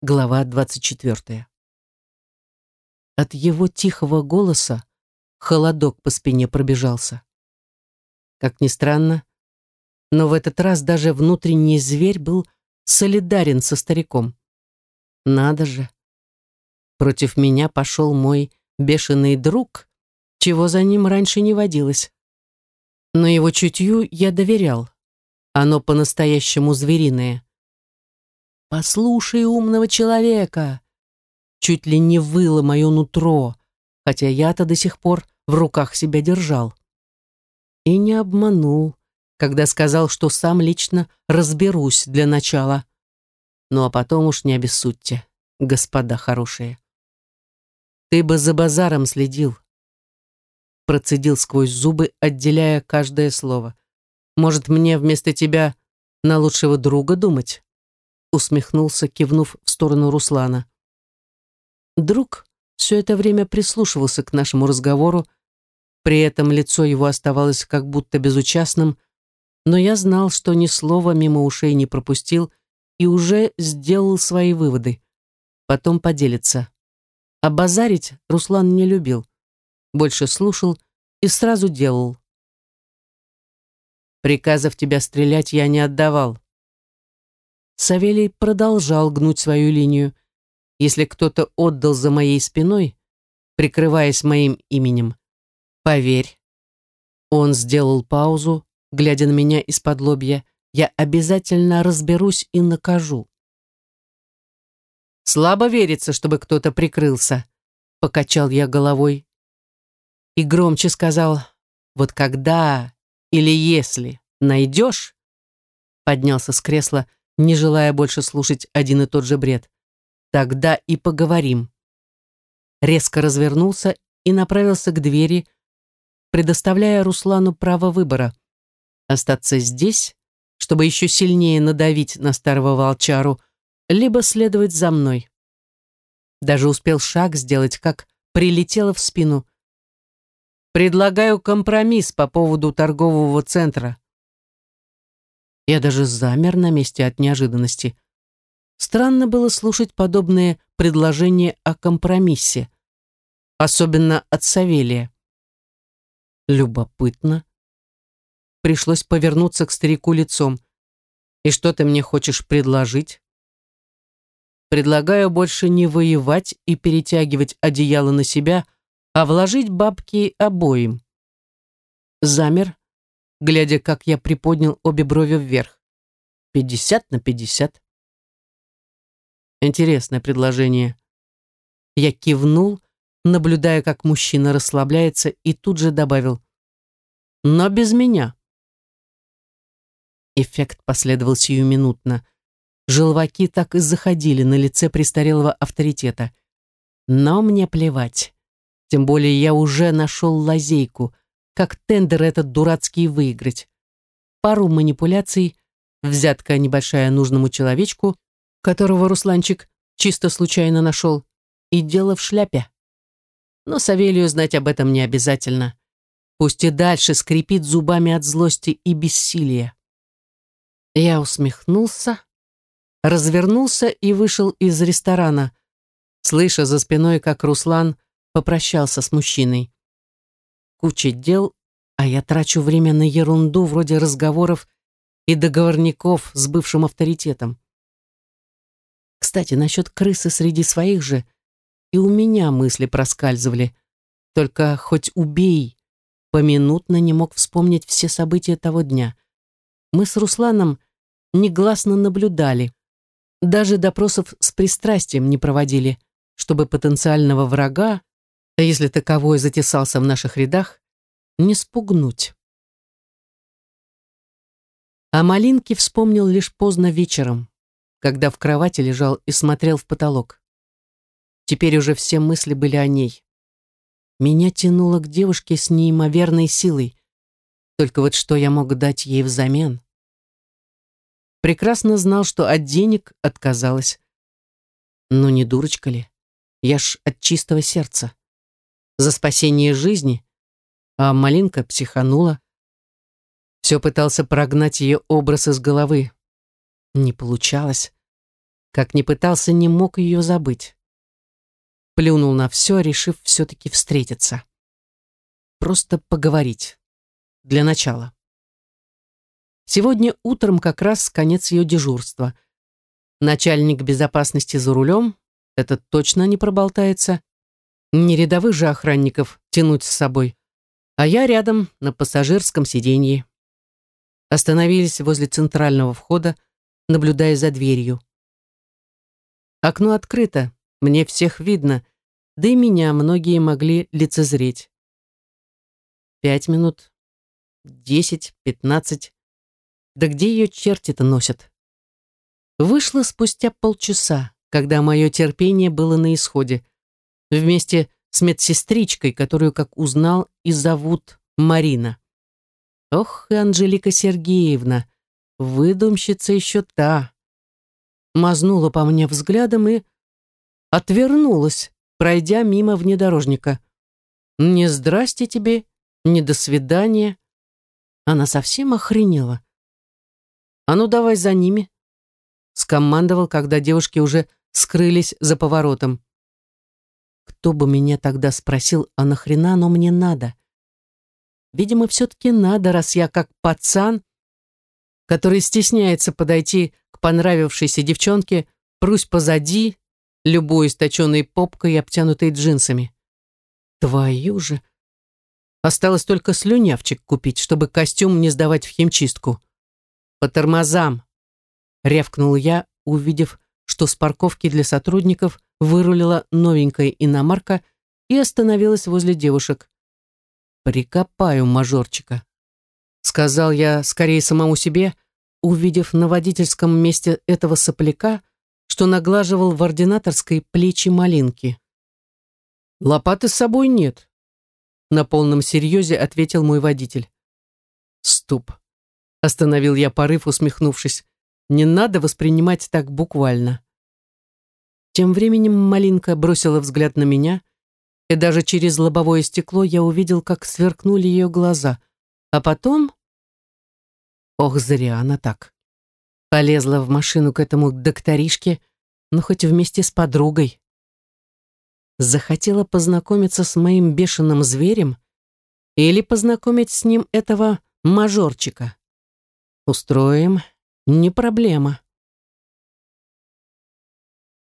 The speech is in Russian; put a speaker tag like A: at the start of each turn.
A: Глава 24. От его тихого голоса холодок по спине пробежался. Как ни странно, но в этот раз даже внутренний зверь был солидарен со стариком. Надо же. Против меня пошел мой бешеный друг, чего за ним раньше не водилось. Но его чутью я доверял. Оно по-настоящему звериное. «Послушай умного человека!» Чуть ли не выло мое нутро, хотя я-то до сих пор в руках себя держал. И не обманул, когда сказал, что сам лично разберусь для начала. Ну а потом уж не обессудьте, господа хорошие. Ты бы за базаром следил. Процедил сквозь зубы, отделяя каждое слово. Может, мне вместо тебя на лучшего друга думать?» Усмехнулся, кивнув в сторону Руслана. Друг все это время прислушивался к нашему разговору, при этом лицо его оставалось как будто безучастным, но я знал, что ни слова мимо ушей не пропустил и уже сделал свои выводы. Потом поделится. А базарить Руслан не любил. Больше слушал и сразу делал. Приказов тебя стрелять я не отдавал. Савелий продолжал гнуть свою линию. Если кто-то отдал за моей спиной, прикрываясь моим именем, поверь. Он сделал паузу, глядя на меня из-под лобья. Я обязательно разберусь и накажу. Слабо верится, чтобы кто-то прикрылся, покачал я головой. И громче сказал, вот когда или если найдешь, поднялся с кресла, не желая больше слушать один и тот же бред, тогда и поговорим. Резко развернулся и направился к двери, предоставляя Руслану право выбора. Остаться здесь, чтобы еще сильнее надавить на старого волчару, либо следовать за мной. Даже успел шаг сделать, как прилетело в спину. Предлагаю компромисс по поводу торгового центра. Я даже замер на месте от неожиданности. Странно было слушать подобные предложения о компромиссе, особенно от Савелия. Любопытно. Пришлось повернуться к старику лицом. «И что ты мне хочешь предложить?» «Предлагаю больше не воевать и перетягивать одеяло на себя, а вложить бабки обоим. Замер, глядя, как я приподнял обе брови вверх. Пятьдесят на пятьдесят. Интересное предложение. Я кивнул, наблюдая, как мужчина расслабляется, и тут же добавил. Но без меня. Эффект последовал сиюминутно. Желваки так и заходили на лице престарелого авторитета. Но мне плевать. Тем более я уже нашел лазейку, как тендер этот дурацкий выиграть. Пару манипуляций, взятка небольшая нужному человечку, которого Русланчик чисто случайно нашел, и дело в шляпе. Но Савелию знать об этом не обязательно. Пусть и дальше скрипит зубами от злости и бессилия. Я усмехнулся, развернулся и вышел из ресторана, слыша за спиной, как Руслан попрощался с мужчиной. Куча дел, а я трачу время на ерунду вроде разговоров и договорников с бывшим авторитетом. Кстати, насчет крысы среди своих же и у меня мысли проскальзывали. Только хоть убей, поминутно не мог вспомнить все события того дня. Мы с Русланом негласно наблюдали. Даже допросов с пристрастием не проводили, чтобы потенциального врага а если таковой затесался в наших рядах, не спугнуть. О Малинке вспомнил лишь поздно вечером, когда в кровати лежал и смотрел в потолок. Теперь уже все мысли были о ней. Меня тянуло к девушке с неимоверной силой. Только вот что я мог дать ей взамен? Прекрасно знал, что от денег отказалась. Но не дурочка ли? Я ж от чистого сердца за спасение жизни, а Малинка психанула. Все пытался прогнать ее образ из головы. Не получалось. как ни пытался, не мог ее забыть. Плюнул на все, решив все-таки встретиться. Просто поговорить. Для начала. Сегодня утром как раз конец ее дежурства. Начальник безопасности за рулем, этот точно не проболтается. Не рядовых же охранников тянуть с собой. А я рядом, на пассажирском сиденье. Остановились возле центрального входа, наблюдая за дверью. Окно открыто, мне всех видно, да и меня многие могли лицезреть. Пять минут, десять, пятнадцать. Да где ее черти-то носят? Вышла спустя полчаса, когда мое терпение было на исходе. Вместе с медсестричкой, которую, как узнал, и зовут Марина. Ох, Анжелика Сергеевна, выдумщица еще та. Мазнула по мне взглядом и отвернулась, пройдя мимо внедорожника. Не здрасте тебе, не до свидания. Она совсем охренела. А ну давай за ними. Скомандовал, когда девушки уже скрылись за поворотом. Кто бы меня тогда спросил, а нахрена оно мне надо? Видимо, все-таки надо, раз я как пацан, который стесняется подойти к понравившейся девчонке, прусь позади, любой источенной попкой и обтянутой джинсами. Твою же! Осталось только слюнявчик купить, чтобы костюм не сдавать в химчистку. «По тормозам!» — рявкнул я, увидев, что с парковки для сотрудников вырулила новенькая иномарка и остановилась возле девушек. «Прикопаю мажорчика», — сказал я скорее самому себе, увидев на водительском месте этого сопляка, что наглаживал в ординаторской плечи малинки. «Лопаты с собой нет», — на полном серьезе ответил мой водитель. «Ступ», — остановил я порыв, усмехнувшись. «Не надо воспринимать так буквально». Тем временем Малинка бросила взгляд на меня, и даже через лобовое стекло я увидел, как сверкнули ее глаза. А потом... Ох, зря она так. Полезла в машину к этому докторишке, но хоть вместе с подругой. Захотела познакомиться с моим бешеным зверем или познакомить с ним этого мажорчика. Устроим, не проблема.